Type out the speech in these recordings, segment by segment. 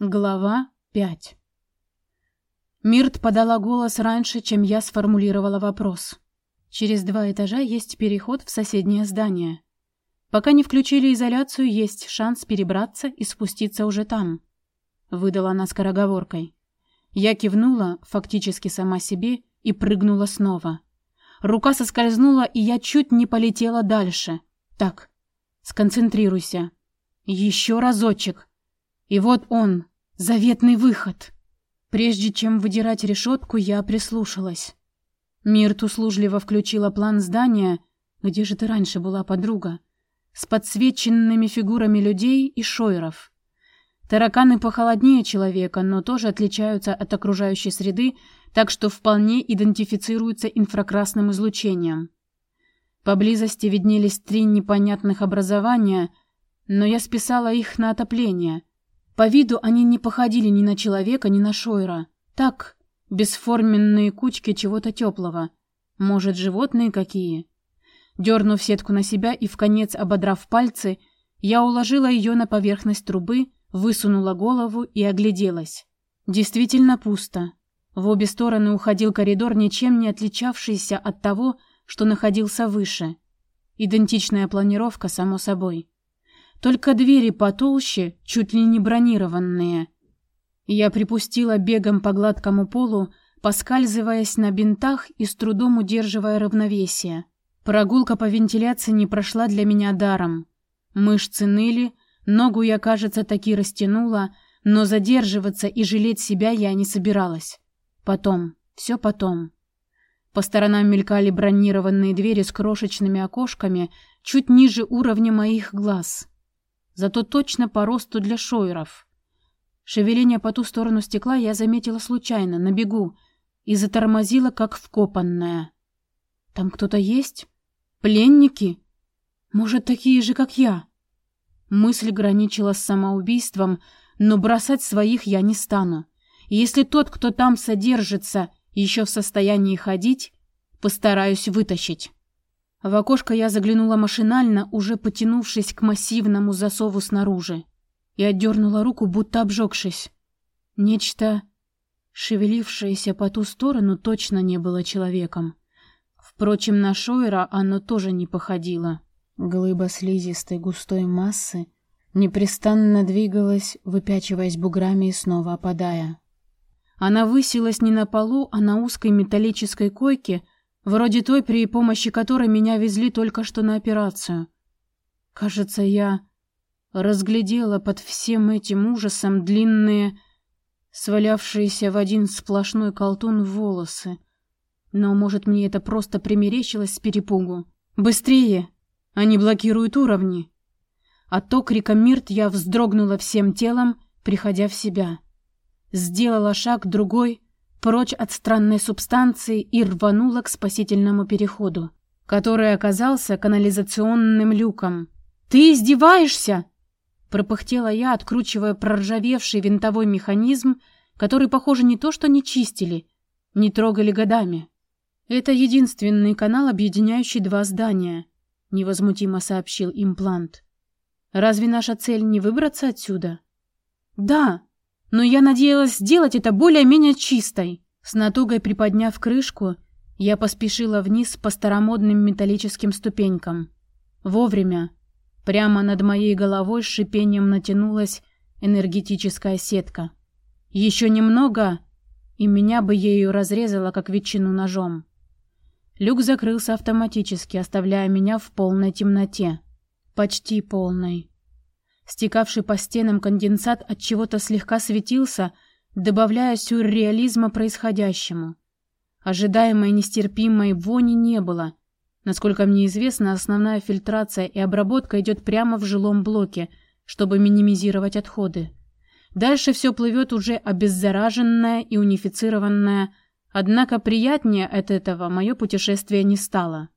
Глава 5 Мирт подала голос раньше, чем я сформулировала вопрос. Через два этажа есть переход в соседнее здание. Пока не включили изоляцию, есть шанс перебраться и спуститься уже там. Выдала она скороговоркой. Я кивнула, фактически сама себе, и прыгнула снова. Рука соскользнула, и я чуть не полетела дальше. Так, сконцентрируйся. Еще разочек. И вот он, заветный выход. Прежде чем выдирать решетку, я прислушалась. Мирт услужливо включила план здания, где же ты раньше была, подруга, с подсвеченными фигурами людей и шойеров. Тараканы похолоднее человека, но тоже отличаются от окружающей среды, так что вполне идентифицируются инфракрасным излучением. Поблизости виднелись три непонятных образования, но я списала их на отопление. По виду они не походили ни на человека, ни на Шойра. Так, бесформенные кучки чего-то теплого. Может, животные какие? Дернув сетку на себя и в конец ободрав пальцы, я уложила ее на поверхность трубы, высунула голову и огляделась. Действительно пусто. В обе стороны уходил коридор, ничем не отличавшийся от того, что находился выше. Идентичная планировка, само собой. Только двери потолще, чуть ли не бронированные. Я припустила бегом по гладкому полу, поскальзываясь на бинтах и с трудом удерживая равновесие. Прогулка по вентиляции не прошла для меня даром. Мышцы ныли, ногу я, кажется, таки растянула, но задерживаться и жалеть себя я не собиралась. Потом, все потом. По сторонам мелькали бронированные двери с крошечными окошками чуть ниже уровня моих глаз зато точно по росту для шойеров. Шевеление по ту сторону стекла я заметила случайно, на бегу, и затормозила, как вкопанная. «Там кто-то есть? Пленники? Может, такие же, как я?» Мысль граничила с самоубийством, но бросать своих я не стану. если тот, кто там содержится, еще в состоянии ходить, постараюсь вытащить. В окошко я заглянула машинально, уже потянувшись к массивному засову снаружи, и отдернула руку, будто обжегшись. Нечто, шевелившееся по ту сторону, точно не было человеком. Впрочем, на Шойра оно тоже не походило. Глыба слизистой густой массы непрестанно двигалась, выпячиваясь буграми и снова опадая. Она высилась не на полу, а на узкой металлической койке — Вроде той, при помощи которой меня везли только что на операцию. Кажется, я разглядела под всем этим ужасом длинные, свалявшиеся в один сплошной колтун волосы. Но, может, мне это просто примерещилось с перепугу. «Быстрее! Они блокируют уровни!» От окрика Мирт я вздрогнула всем телом, приходя в себя. Сделала шаг другой — прочь от странной субстанции и рванула к спасительному переходу, который оказался канализационным люком. «Ты издеваешься?» Пропыхтела я, откручивая проржавевший винтовой механизм, который, похоже, не то что не чистили, не трогали годами. «Это единственный канал, объединяющий два здания», — невозмутимо сообщил имплант. «Разве наша цель не выбраться отсюда?» «Да», но я надеялась сделать это более-менее чистой. С натугой приподняв крышку, я поспешила вниз по старомодным металлическим ступенькам. Вовремя. Прямо над моей головой с шипением натянулась энергетическая сетка. Еще немного, и меня бы ею разрезало, как ветчину ножом. Люк закрылся автоматически, оставляя меня в полной темноте. Почти полной. Стекавший по стенам конденсат от чего-то слегка светился, добавляя сюрреализма происходящему. Ожидаемой нестерпимой вони не было. Насколько мне известно, основная фильтрация и обработка идет прямо в жилом блоке, чтобы минимизировать отходы. Дальше все плывет уже обеззараженное и унифицированное, однако приятнее от этого мое путешествие не стало.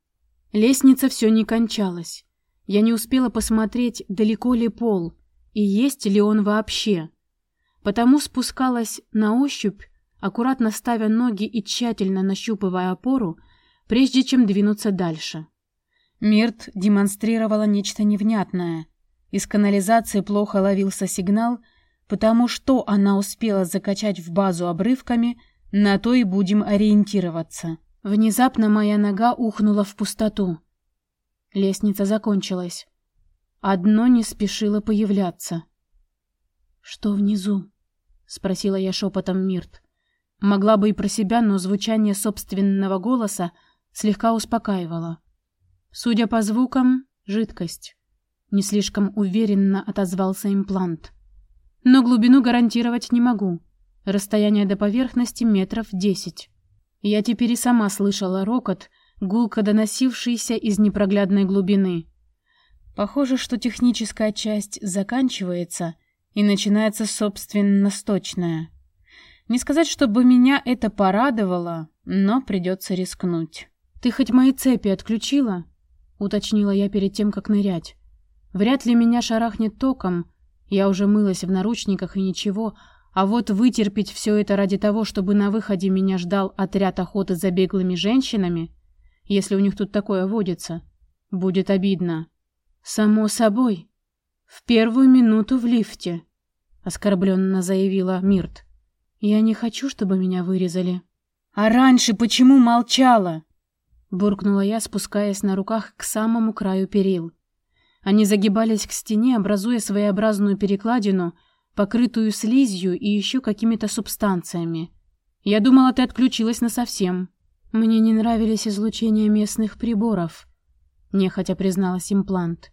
Лестница все не кончалась. Я не успела посмотреть, далеко ли пол и есть ли он вообще. Потому спускалась на ощупь, аккуратно ставя ноги и тщательно нащупывая опору, прежде чем двинуться дальше. Мирт демонстрировала нечто невнятное. Из канализации плохо ловился сигнал, потому что она успела закачать в базу обрывками, на то и будем ориентироваться. Внезапно моя нога ухнула в пустоту. Лестница закончилась. Одно не спешило появляться. «Что внизу?» — спросила я шепотом Мирт. Могла бы и про себя, но звучание собственного голоса слегка успокаивало. Судя по звукам, жидкость. Не слишком уверенно отозвался имплант. Но глубину гарантировать не могу. Расстояние до поверхности метров десять. Я теперь и сама слышала рокот, гулко доносившийся из непроглядной глубины. Похоже, что техническая часть заканчивается, и начинается собственно сточная. Не сказать, чтобы меня это порадовало, но придется рискнуть. «Ты хоть мои цепи отключила?» — уточнила я перед тем, как нырять. «Вряд ли меня шарахнет током. Я уже мылась в наручниках и ничего, а вот вытерпеть все это ради того, чтобы на выходе меня ждал отряд охоты за беглыми женщинами, если у них тут такое водится, будет обидно. Само собой. В первую минуту в лифте, оскорбленно заявила Мирт. Я не хочу, чтобы меня вырезали. А раньше почему молчала? буркнула я, спускаясь на руках к самому краю перил. Они загибались к стене, образуя своеобразную перекладину, покрытую слизью и еще какими-то субстанциями. Я думала, ты отключилась насовсем. Мне не нравились излучения местных приборов, нехотя призналась имплант.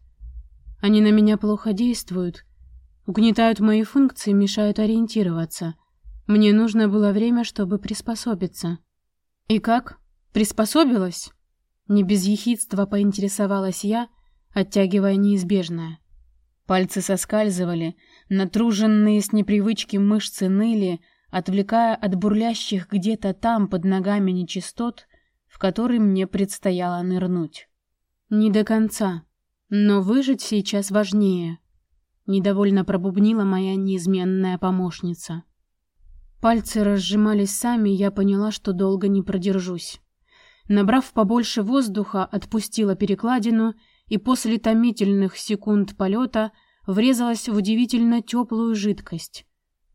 Они на меня плохо действуют, угнетают мои функции, мешают ориентироваться. Мне нужно было время, чтобы приспособиться. И как? Приспособилась? Не без ехидства поинтересовалась я, оттягивая неизбежное. Пальцы соскальзывали, натруженные с непривычки мышцы ныли, отвлекая от бурлящих где-то там под ногами нечистот, в которые мне предстояло нырнуть. Не до конца, но выжить сейчас важнее, недовольно пробубнила моя неизменная помощница. Пальцы разжимались сами, я поняла, что долго не продержусь. Набрав побольше воздуха, отпустила перекладину и после томительных секунд полета врезалась в удивительно теплую жидкость.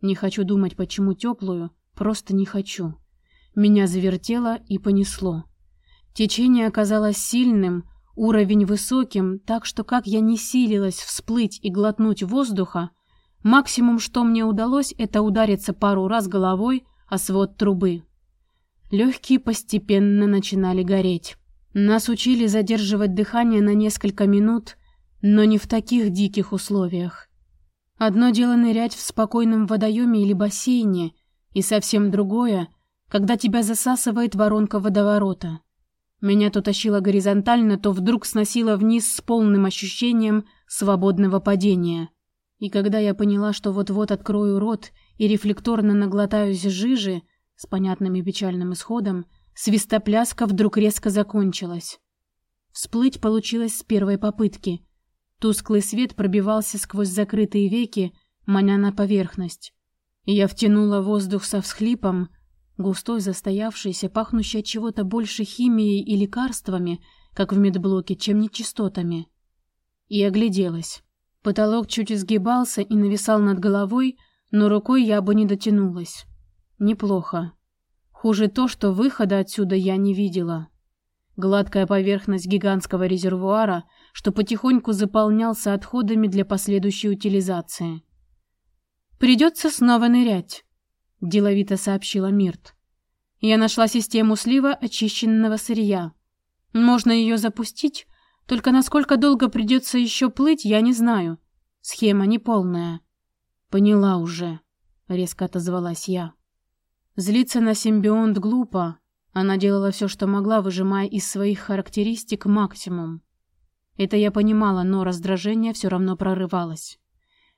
Не хочу думать, почему теплую, просто не хочу. Меня завертело и понесло. Течение оказалось сильным, уровень высоким, так что как я не силилась всплыть и глотнуть воздуха, Максимум, что мне удалось, это удариться пару раз головой о свод трубы. Легкие постепенно начинали гореть. Нас учили задерживать дыхание на несколько минут, но не в таких диких условиях. Одно дело нырять в спокойном водоеме или бассейне, и совсем другое, когда тебя засасывает воронка водоворота. Меня то тащило горизонтально, то вдруг сносило вниз с полным ощущением свободного падения. И когда я поняла, что вот-вот открою рот и рефлекторно наглотаюсь жижи с понятным и печальным исходом, свистопляска вдруг резко закончилась. Всплыть получилось с первой попытки. Тусклый свет пробивался сквозь закрытые веки, маня на поверхность. Я втянула воздух со всхлипом, густой, застоявшийся, пахнущий от чего-то больше химией и лекарствами, как в медблоке, чем нечистотами. И огляделась. Потолок чуть изгибался и нависал над головой, но рукой я бы не дотянулась. Неплохо. Хуже то, что выхода отсюда я не видела. Гладкая поверхность гигантского резервуара, что потихоньку заполнялся отходами для последующей утилизации. «Придется снова нырять», — деловито сообщила Мирт. «Я нашла систему слива очищенного сырья. Можно ее запустить, только насколько долго придется еще плыть, я не знаю. Схема неполная. Поняла уже, резко отозвалась я. Злиться на симбионт глупо. Она делала все, что могла, выжимая из своих характеристик максимум. Это я понимала, но раздражение все равно прорывалось.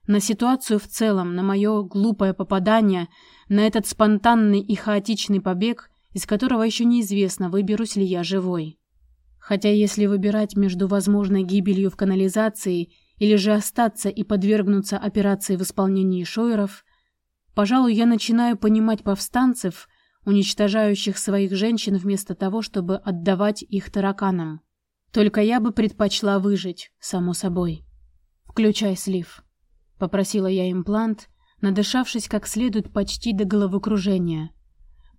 На ситуацию в целом, на мое глупое попадание, на этот спонтанный и хаотичный побег, из которого еще неизвестно, выберусь ли я живой. Хотя если выбирать между возможной гибелью в канализации или же остаться и подвергнуться операции в исполнении шойеров, пожалуй, я начинаю понимать повстанцев, уничтожающих своих женщин вместо того, чтобы отдавать их тараканам. Только я бы предпочла выжить, само собой. «Включай слив», — попросила я имплант, надышавшись как следует почти до головокружения.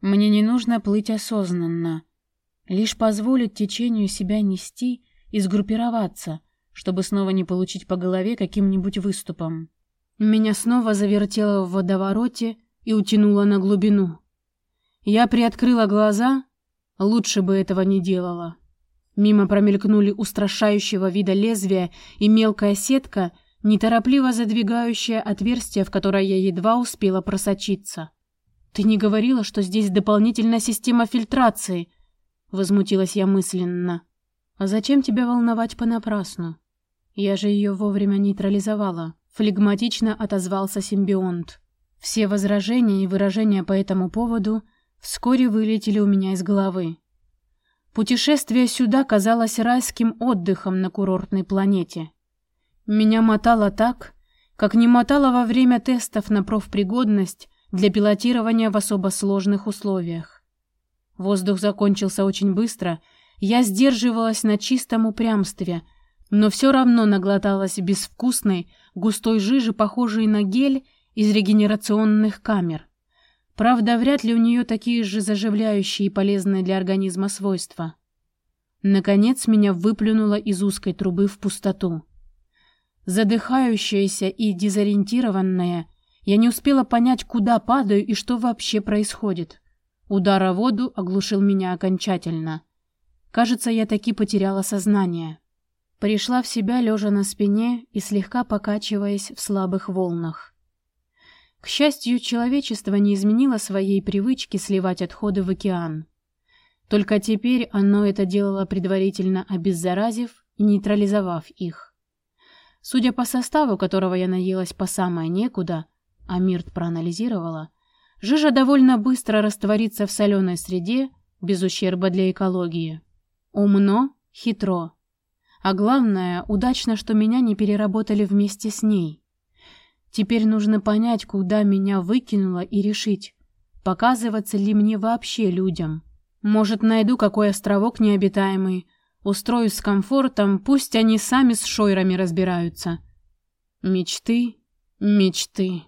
Мне не нужно плыть осознанно, лишь позволить течению себя нести и сгруппироваться, чтобы снова не получить по голове каким-нибудь выступом. Меня снова завертело в водовороте и утянуло на глубину. Я приоткрыла глаза, лучше бы этого не делала. Мимо промелькнули устрашающего вида лезвия и мелкая сетка, неторопливо задвигающая отверстие, в которое я едва успела просочиться. «Ты не говорила, что здесь дополнительная система фильтрации?» — возмутилась я мысленно. «А зачем тебя волновать понапрасну? Я же ее вовремя нейтрализовала», — флегматично отозвался симбионт. Все возражения и выражения по этому поводу вскоре вылетели у меня из головы. Путешествие сюда казалось райским отдыхом на курортной планете. Меня мотало так, как не мотало во время тестов на профпригодность для пилотирования в особо сложных условиях. Воздух закончился очень быстро, я сдерживалась на чистом упрямстве, но все равно наглоталась безвкусной, густой жижи, похожей на гель из регенерационных камер. Правда, вряд ли у нее такие же заживляющие и полезные для организма свойства. Наконец меня выплюнуло из узкой трубы в пустоту. Задыхающаяся и дезориентированная, я не успела понять, куда падаю и что вообще происходит. Удар о воду оглушил меня окончательно. Кажется, я таки потеряла сознание. Пришла в себя, лежа на спине и слегка покачиваясь в слабых волнах. К счастью, человечество не изменило своей привычки сливать отходы в океан. Только теперь оно это делало предварительно обеззаразив и нейтрализовав их. Судя по составу, которого я наелась по самое некуда, а Мирт проанализировала, жижа довольно быстро растворится в соленой среде, без ущерба для экологии. Умно, хитро. А главное, удачно, что меня не переработали вместе с ней. Теперь нужно понять, куда меня выкинуло и решить, показываться ли мне вообще людям. Может, найду какой островок необитаемый, устроюсь с комфортом, пусть они сами с шойрами разбираются. Мечты, мечты.